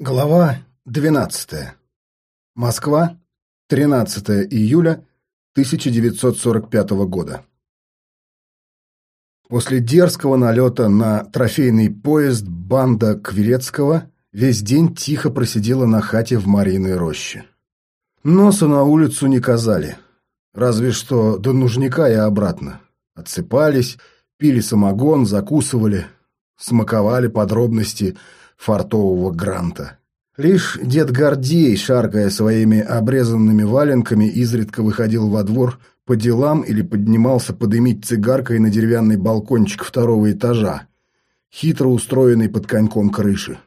Глава 12. Москва, 13 июля 1945 года. После дерзкого налета на трофейный поезд банда Квилецкого весь день тихо просидела на хате в Мариной роще. Носа на улицу не казали, разве что до нужника и обратно. Отсыпались, пили самогон, закусывали, смаковали подробности – фартового гранта. Лишь дед Гордей, шаркая своими обрезанными валенками, изредка выходил во двор по делам или поднимался подымить цигаркой на деревянный балкончик второго этажа, хитро устроенный под коньком крыши.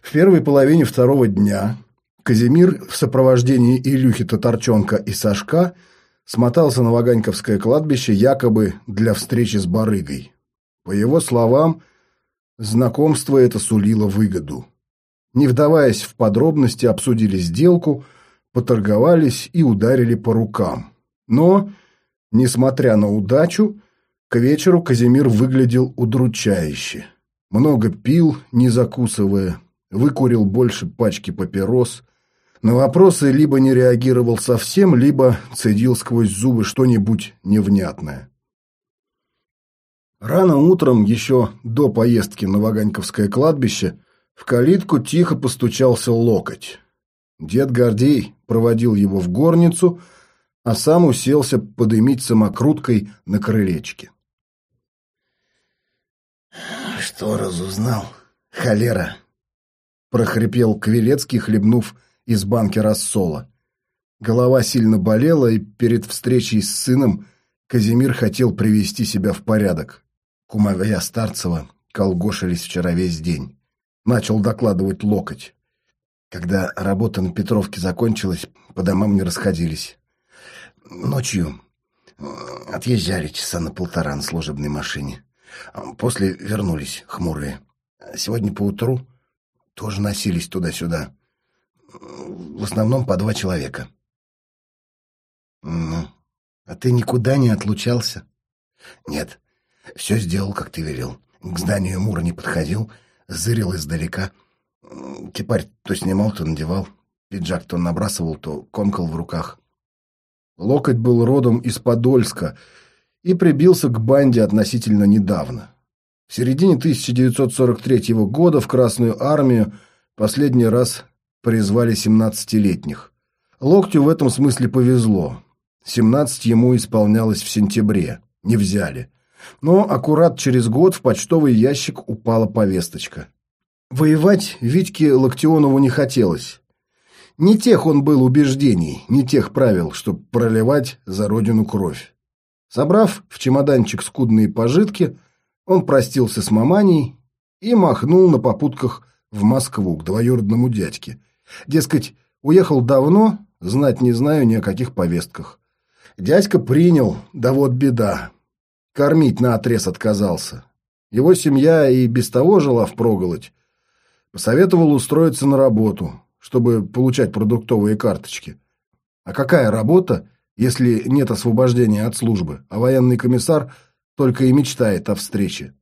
В первой половине второго дня Казимир в сопровождении Илюхи Татарчонка и Сашка смотался на Ваганьковское кладбище якобы для встречи с барыгой. По его словам, Знакомство это сулило выгоду. Не вдаваясь в подробности, обсудили сделку, поторговались и ударили по рукам. Но, несмотря на удачу, к вечеру Казимир выглядел удручающе. Много пил, не закусывая, выкурил больше пачки папирос. На вопросы либо не реагировал совсем, либо цедил сквозь зубы что-нибудь невнятное. Рано утром, еще до поездки на Ваганьковское кладбище, в калитку тихо постучался локоть. Дед Гордей проводил его в горницу, а сам уселся подымить самокруткой на крылечке. «Что разузнал? Холера!» — прохрипел Квилецкий, хлебнув из банки рассола. Голова сильно болела, и перед встречей с сыном Казимир хотел привести себя в порядок. Кумовья Старцева колгошились вчера весь день. Начал докладывать локоть. Когда работа на Петровке закончилась, по домам не расходились. Ночью отъезжали часа на полтора на служебной машине. После вернулись хмурые. Сегодня поутру тоже носились туда-сюда. В основном по два человека. Ну, а ты никуда не отлучался? Нет, все сделал, как ты велел. К зданию Мура не подходил, зырил издалека. Кипарь то снимал, то надевал. Пиджак то набрасывал, то комкал в руках. Локоть был родом из Подольска и прибился к банде относительно недавно. В середине 1943 года в Красную армию последний раз призвали 17-летних. Локтю в этом смысле повезло. 17 ему исполнялось в сентябре. Не взяли. Но аккурат через год в почтовый ящик упала повесточка. Воевать Витьке Локтионову не хотелось. Не тех он был убеждений, не тех правил, чтобы проливать за родину кровь. Собрав в чемоданчик скудные пожитки, он простился с маманей и махнул на попутках в Москву к двоюродному дядьке. Дескать, уехал давно, знать не знаю ни о каких повестках. Дядька принял, да вот беда. Кормить наотрез отказался. Его семья и без того жила впроголодь. Посоветовал устроиться на работу, чтобы получать продуктовые карточки. А какая работа, если нет освобождения от службы, а военный комиссар только и мечтает о встрече?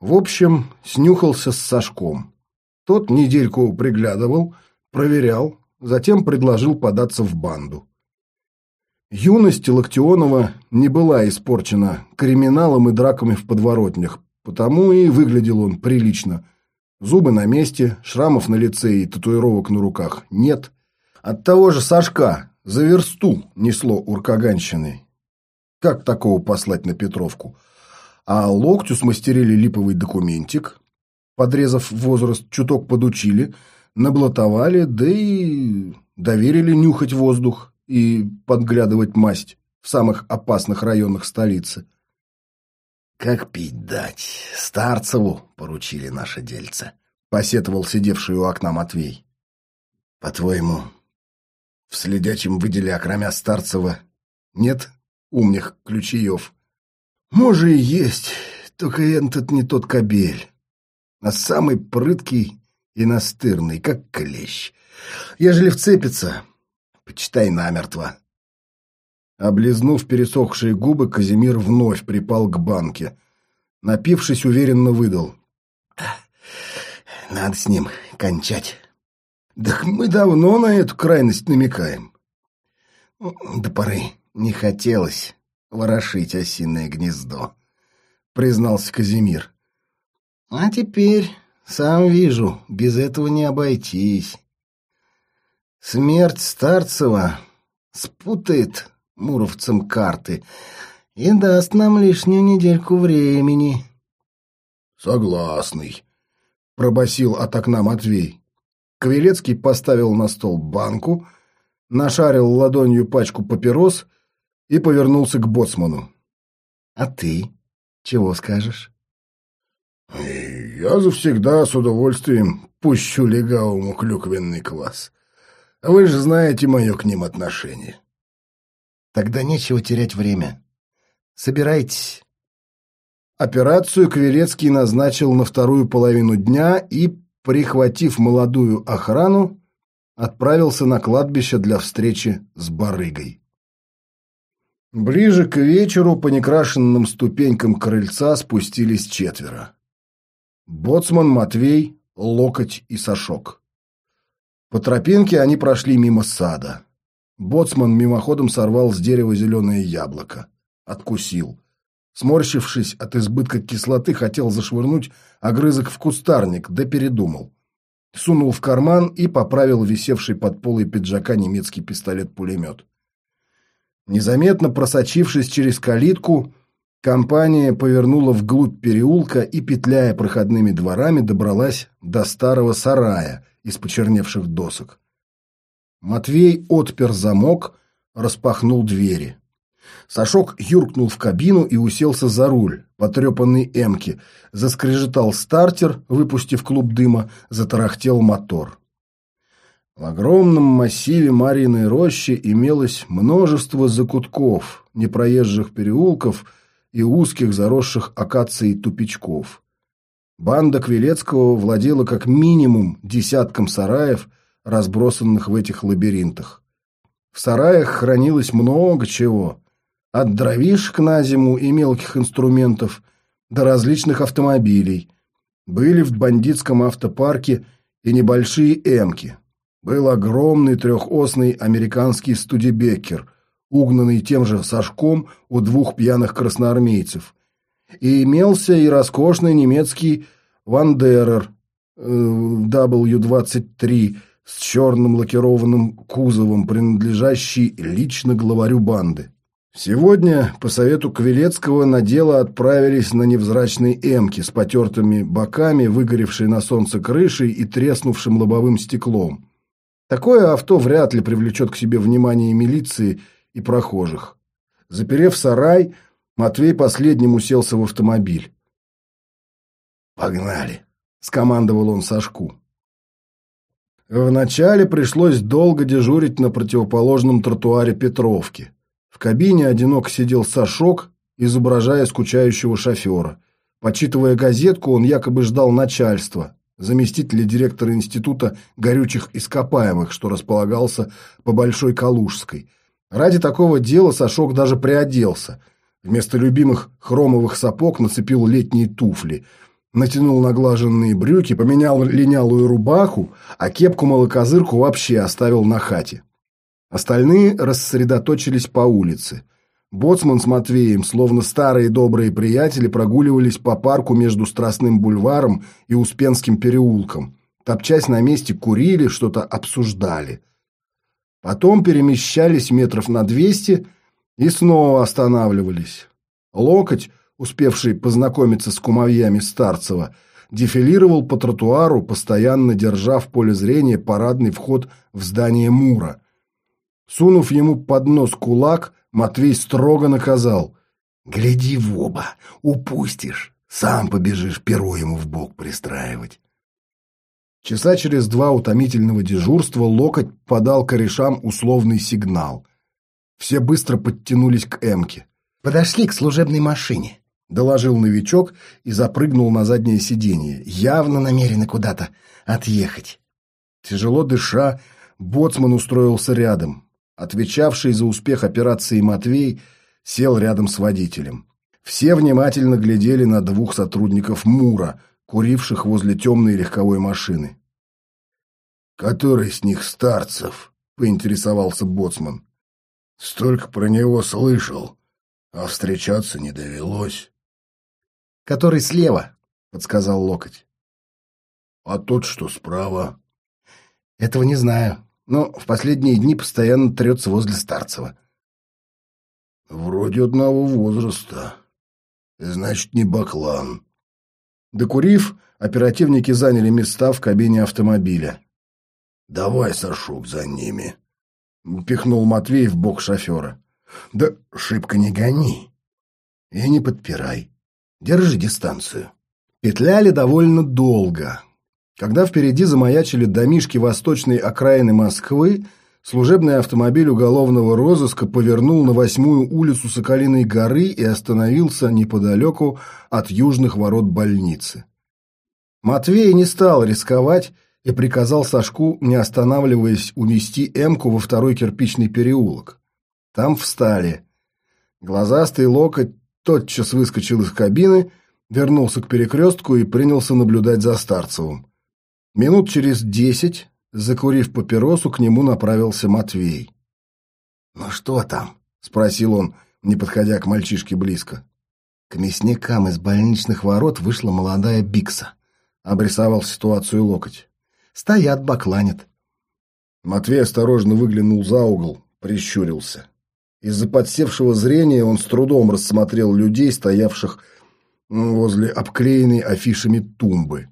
В общем, снюхался с Сашком. Тот недельку приглядывал, проверял, затем предложил податься в банду. Юность Локтионова не была испорчена криминалом и драками в подворотнях, потому и выглядел он прилично. Зубы на месте, шрамов на лице и татуировок на руках нет. От того же Сашка за версту несло уркаганщиной. Как такого послать на Петровку? А локтю смастерили липовый документик, подрезав возраст, чуток подучили, наблатовали, да и доверили нюхать воздух и подглядывать масть в самых опасных районах столицы. «Как пить дать? Старцеву поручили наше дельце», — посетовал сидевший у окна Матвей. «По-твоему, в следячем выделе окромя Старцева нет умных ключеев?» «Може и есть, только этот не тот кобель, а самый прыткий и настырный, как клещ. Ежели вцепится, Почитай намертво. Облизнув пересохшие губы, Казимир вновь припал к банке. Напившись, уверенно выдал. «Надо с ним кончать. Так мы давно на эту крайность намекаем. До поры не хотелось ворошить осиное гнездо, признался Казимир. А теперь, сам вижу, без этого не обойтись. Смерть Старцева спутает муровцам карты и даст нам лишнюю недельку времени. Согласный, пробасил от окна Матвей. Кавелецкий поставил на стол банку, нашарил ладонью пачку папирос и повернулся к боцману. «А ты чего скажешь?» «Я завсегда с удовольствием пущу легавому клюквенный квас. Вы же знаете мое к ним отношение». «Тогда нечего терять время. Собирайтесь». Операцию Кверецкий назначил на вторую половину дня и прихватив молодую охрану, отправился на кладбище для встречи с барыгой. Ближе к вечеру по некрашенным ступенькам крыльца спустились четверо. Боцман, Матвей, Локоть и Сашок. По тропинке они прошли мимо сада. Боцман мимоходом сорвал с дерева зеленое яблоко. Откусил. Сморщившись от избытка кислоты, хотел зашвырнуть огрызок в кустарник, да передумал. Сунул в карман и поправил висевший под полой пиджака немецкий пистолет-пулемет. Незаметно просочившись через калитку, компания повернула вглубь переулка и, петляя проходными дворами, добралась до старого сарая из почерневших досок. Матвей отпер замок, распахнул двери. Сашок юркнул в кабину и уселся за руль, потрепанный эмки. Заскрежетал стартер, выпустив клуб дыма, затарахтел мотор. В огромном массиве Мариной рощи имелось множество закутков, непроезжих переулков и узких заросших акацией тупичков. Банда Квилецкого владела как минимум десятком сараев, разбросанных в этих лабиринтах. В сараях хранилось много чего, от дровишек на зиму и мелких инструментов до различных автомобилей. Были в бандитском автопарке и небольшие «Эмки». Был огромный трехосный американский студебекер, угнанный тем же Сашком у двух пьяных красноармейцев. И имелся и роскошный немецкий «Вандерер» W-23 с черным лакированным кузовом, принадлежащий лично главарю банды. Сегодня, по совету Квилецкого, на дело отправились на невзрачной эмке с потертыми боками, выгоревшей на солнце крышей и треснувшим лобовым стеклом. Такое авто вряд ли привлечет к себе внимание милиции и прохожих. Заперев сарай, Матвей последним уселся в автомобиль. «Погнали!» — скомандовал он Сашку. Вначале пришлось долго дежурить на противоположном тротуаре Петровки. В кабине одиноко сидел Сашок, изображая скучающего шофера. Почитывая газетку, он якобы ждал начальства, заместителя директора Института горючих ископаемых, что располагался по Большой Калужской. Ради такого дела Сашок даже приоделся. Вместо любимых хромовых сапог нацепил летние туфли, натянул наглаженные брюки, поменял линялую рубаху, а кепку-молокозырку вообще оставил на хате. Остальные рассредоточились по улице. Боцман с Матвеем, словно старые добрые приятели, прогуливались по парку между Страстным бульваром и Успенским переулком. Топчась на месте, курили, что-то обсуждали. Потом перемещались метров на двести и снова останавливались. Локоть, успевший познакомиться с кумовьями Старцева, дефилировал по тротуару, постоянно держа в поле зрения парадный вход в здание Мура – Сунув ему под нос кулак, Матвей строго наказал. «Гляди в оба, упустишь, сам побежишь перо ему в бок пристраивать». Часа через два утомительного дежурства локоть подал корешам условный сигнал. Все быстро подтянулись к Эмке. «Подошли к служебной машине», — доложил новичок и запрыгнул на заднее сиденье, явно намерены куда-то отъехать. Тяжело дыша, боцман устроился рядом. Отвечавший за успех операции Матвей сел рядом с водителем. Все внимательно глядели на двух сотрудников МУРа, куривших возле темной легковой машины. «Который с них старцев?» — поинтересовался боцман. «Столько про него слышал, а встречаться не довелось». «Который слева», — подсказал локоть. «А тот, что справа?» «Этого не знаю, но в последние дни постоянно трется возле Старцева». «Вроде одного возраста. Значит, не баклан». Докурив, оперативники заняли места в кабине автомобиля. «Давай, Сашок, за ними», — пихнул Матвей в бок шофера. «Да шибко не гони и не подпирай. Держи дистанцию». Петляли довольно долго. Когда впереди замаячили домишки восточной окраины Москвы, служебный автомобиль уголовного розыска повернул на восьмую улицу Соколиной горы и остановился неподалеку от южных ворот больницы. Матвей не стал рисковать и приказал Сашку, не останавливаясь, унести Эмку во второй кирпичный переулок. Там встали. Глазастый локоть тотчас выскочил из кабины, вернулся к перекрестку и принялся наблюдать за Старцевым. Минут через десять, закурив папиросу, к нему направился Матвей. «Ну что там?» — спросил он, не подходя к мальчишке близко. К мясникам из больничных ворот вышла молодая Бикса. Обрисовал ситуацию локоть. Стоят, бакланят. Матвей осторожно выглянул за угол, прищурился. Из-за подсевшего зрения он с трудом рассмотрел людей, стоявших возле обклеенной афишами тумбы.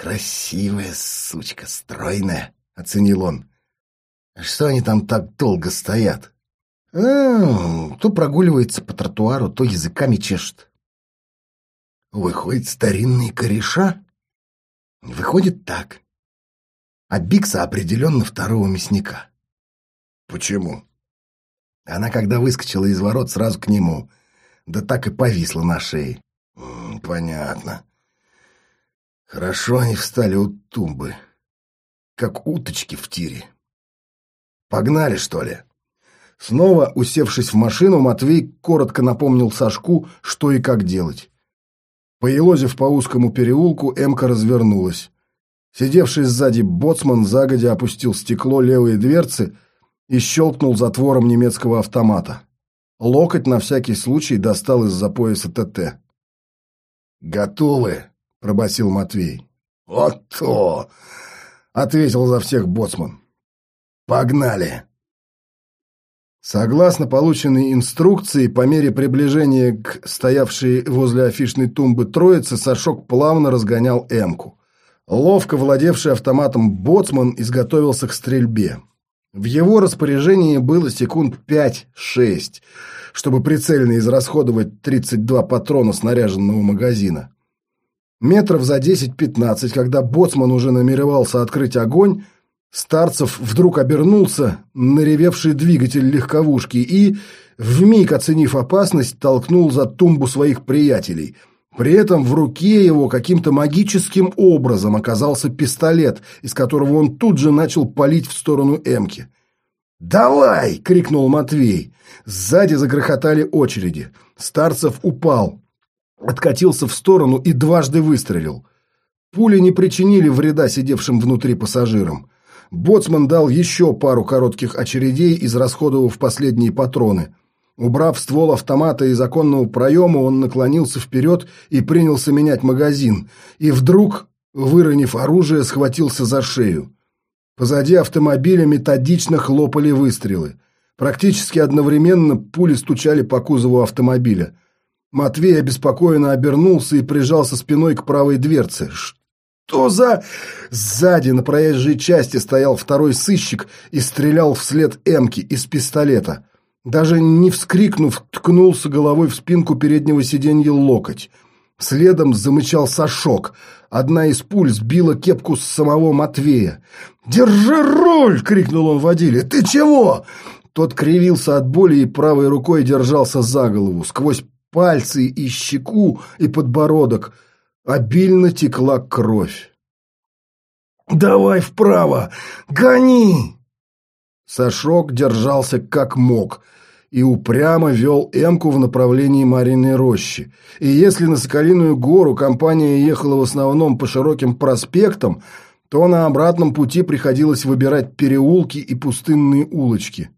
«Красивая сучка, стройная», — оценил он. «Что они там так долго стоят?» а, «То прогуливается по тротуару, то языками чешет». «Выходит, старинные кореша?» Выходит так. А Бикса определенно второго мясника. Почему? Она, когда выскочила из ворот, сразу к нему. Да так и повисла на шее. Понятно. Хорошо они встали у тумбы. Как уточки в тире. Погнали, что ли? Снова, усевшись в машину, Матвей коротко напомнил Сашку, что и как делать. Поелозив по узкому переулку, Эмка развернулась. Сидевший сзади боцман загодя опустил стекло левой дверцы и щелкнул затвором немецкого автомата. Локоть на всякий случай достал из-за пояса ТТ. «Готовы?» — пробасил Матвей. «Вот то!» — ответил за всех боцман. «Погнали!» Согласно полученной инструкции, по мере приближения к стоявшей возле афишной тумбы троицы, Сашок плавно разгонял «Эмку». Ловко владевший автоматом боцман изготовился к стрельбе. В его распоряжении было секунд 5-6, чтобы прицельно израсходовать 32 патрона снаряженного магазина. Метров за 10-15, когда боцман уже намеревался открыть огонь, Старцев вдруг обернулся, наревевший двигатель легковушки, и, вмиг оценив опасность, толкнул за тумбу своих приятелей. При этом в руке его каким-то магическим образом оказался пистолет, из которого он тут же начал палить в сторону Эмки. «Давай!» — крикнул Матвей. Сзади загрохотали очереди. Старцев упал, откатился в сторону и дважды выстрелил. Пули не причинили вреда сидевшим внутри пассажирам. Боцман дал еще пару коротких очередей, израсходовав последние патроны. Убрав ствол автомата из оконного проема, он наклонился вперед и принялся менять магазин. И вдруг, выронив оружие, схватился за шею. Позади автомобиля методично хлопали выстрелы. Практически одновременно пули стучали по кузову автомобиля. Матвей обеспокоенно обернулся и прижался спиной к правой дверце что за...» Сзади на проезжей части стоял второй сыщик и стрелял вслед Эмки из пистолета. Даже не вскрикнув, ткнулся головой в спинку переднего сиденья локоть. Следом замычал Сашок. Одна из пуль сбила кепку с самого Матвея. «Держи руль!» — крикнул он водиле. «Ты чего?» Тот кривился от боли и правой рукой держался за голову. Сквозь пальцы и щеку, и подбородок — обильно текла кровь. «Давай вправо! Гони!» Сашок держался как мог и упрямо вел Эмку в направлении Мариной рощи. И если на Соколиную гору компания ехала в основном по широким проспектам, то на обратном пути приходилось выбирать переулки и пустынные улочки.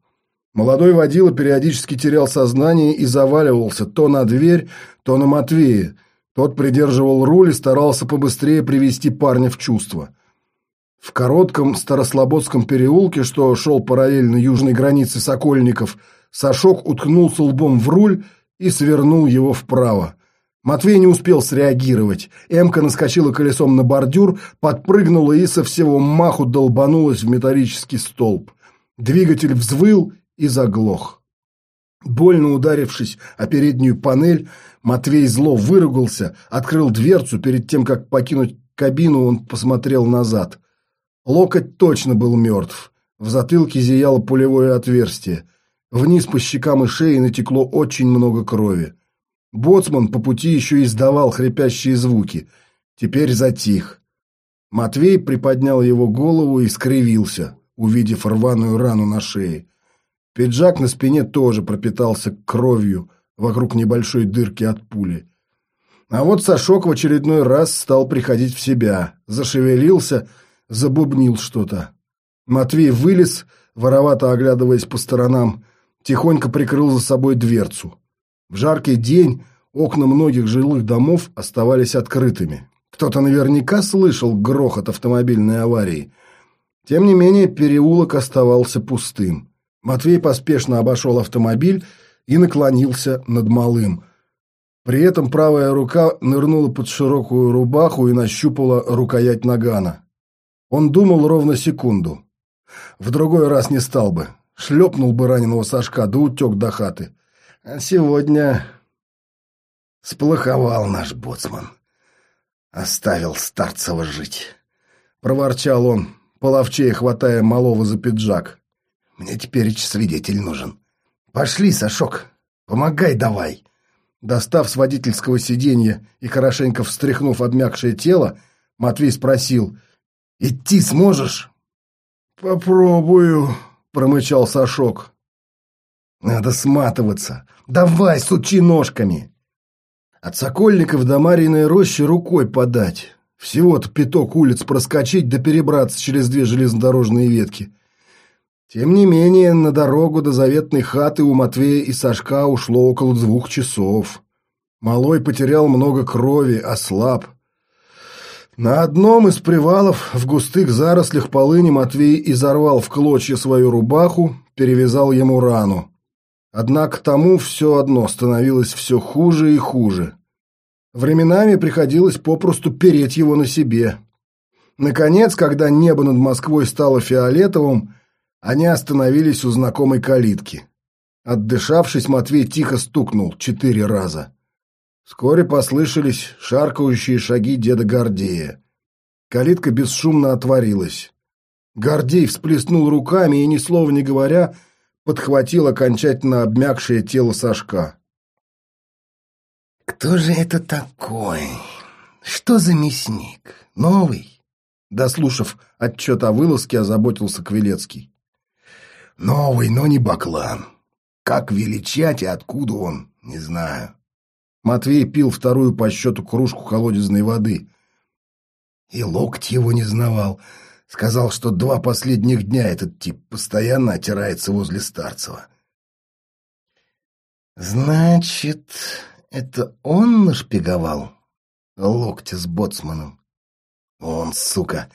Молодой водила периодически терял сознание и заваливался то на дверь, то на Матвея. Тот придерживал руль и старался побыстрее привести парня в чувство. В коротком Старослободском переулке, что шел параллельно южной границе Сокольников, Сашок уткнулся лбом в руль и свернул его вправо. Матвей не успел среагировать. Эмка наскочила колесом на бордюр, подпрыгнула и со всего маху долбанулась в металлический столб. Двигатель взвыл и заглох. Больно ударившись о переднюю панель, Матвей зло выругался, открыл дверцу, перед тем, как покинуть кабину, он посмотрел назад. Локоть точно был мертв. В затылке зияло пулевое отверстие. Вниз по щекам и шее натекло очень много крови. Боцман по пути еще издавал хрипящие звуки. Теперь затих. Матвей приподнял его голову и скривился, увидев рваную рану на шее. Пиджак на спине тоже пропитался кровью вокруг небольшой дырки от пули. А вот Сашок в очередной раз стал приходить в себя, зашевелился, забубнил что-то. Матвей вылез, воровато оглядываясь по сторонам, тихонько прикрыл за собой дверцу. В жаркий день окна многих жилых домов оставались открытыми. Кто-то наверняка слышал грохот автомобильной аварии. Тем не менее, переулок оставался пустым. Матвей поспешно обошел автомобиль и наклонился над малым. При этом правая рука нырнула под широкую рубаху и нащупала рукоять нагана. Он думал ровно секунду. В другой раз не стал бы. Шлепнул бы раненого Сашка, да утек до хаты. А сегодня сплоховал наш боцман. Оставил Старцева жить. Проворчал он, половчее хватая малого за пиджак. Мне теперь свидетель нужен. Пошли, Сашок, помогай давай. Достав с водительского сиденья и хорошенько встряхнув обмякшее тело, Матвей спросил, «Идти сможешь?» «Попробую», — промычал Сашок. «Надо сматываться. Давай, сучи ножками!» От Сокольников до Марьиной рощи рукой подать. Всего-то пяток улиц проскочить да перебраться через две железнодорожные ветки. Тем не менее, на дорогу до заветной хаты у Матвея и Сашка ушло около двух часов. Малой потерял много крови, ослаб. На одном из привалов в густых зарослях полыни Матвей изорвал в клочья свою рубаху, перевязал ему рану. Однако тому все одно становилось все хуже и хуже. Временами приходилось попросту переть его на себе. Наконец, когда небо над Москвой стало фиолетовым, они остановились у знакомой калитки. Отдышавшись, Матвей тихо стукнул четыре раза. Вскоре послышались шаркающие шаги деда Гордея. Калитка бесшумно отворилась. Гордей всплеснул руками и, ни слова не говоря, подхватил окончательно обмякшее тело Сашка. «Кто же это такой? Что за мясник? Новый?» Дослушав отчет о вылазке, озаботился Квилецкий. Новый, но не баклан. Как величать и откуда он, не знаю. Матвей пил вторую по счету кружку колодезной воды. И локоть его не знавал. Сказал, что два последних дня этот тип постоянно отирается возле Старцева. Значит, это он нашпиговал локти с боцманом? Он, сука,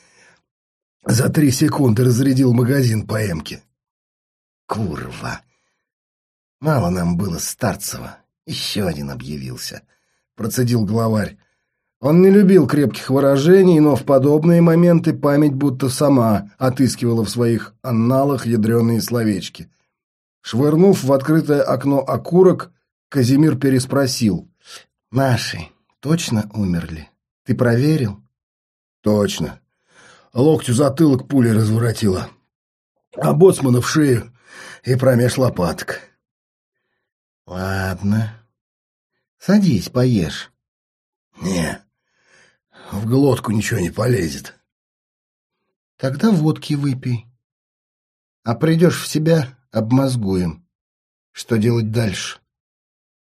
за три секунды разрядил магазин по эмке. Курва! Мало нам было Старцева. Еще один объявился. Процедил главарь. Он не любил крепких выражений, но в подобные моменты память будто сама отыскивала в своих анналах ядреные словечки. Швырнув в открытое окно окурок, Казимир переспросил. «Наши точно умерли? Ты проверил?» «Точно. Локтю затылок пули разворотила. А боцмана в шею и промеж лопаток. Ладно. Садись, поешь. Не, в глотку ничего не полезет. Тогда водки выпей. А придешь в себя, обмозгуем. Что делать дальше?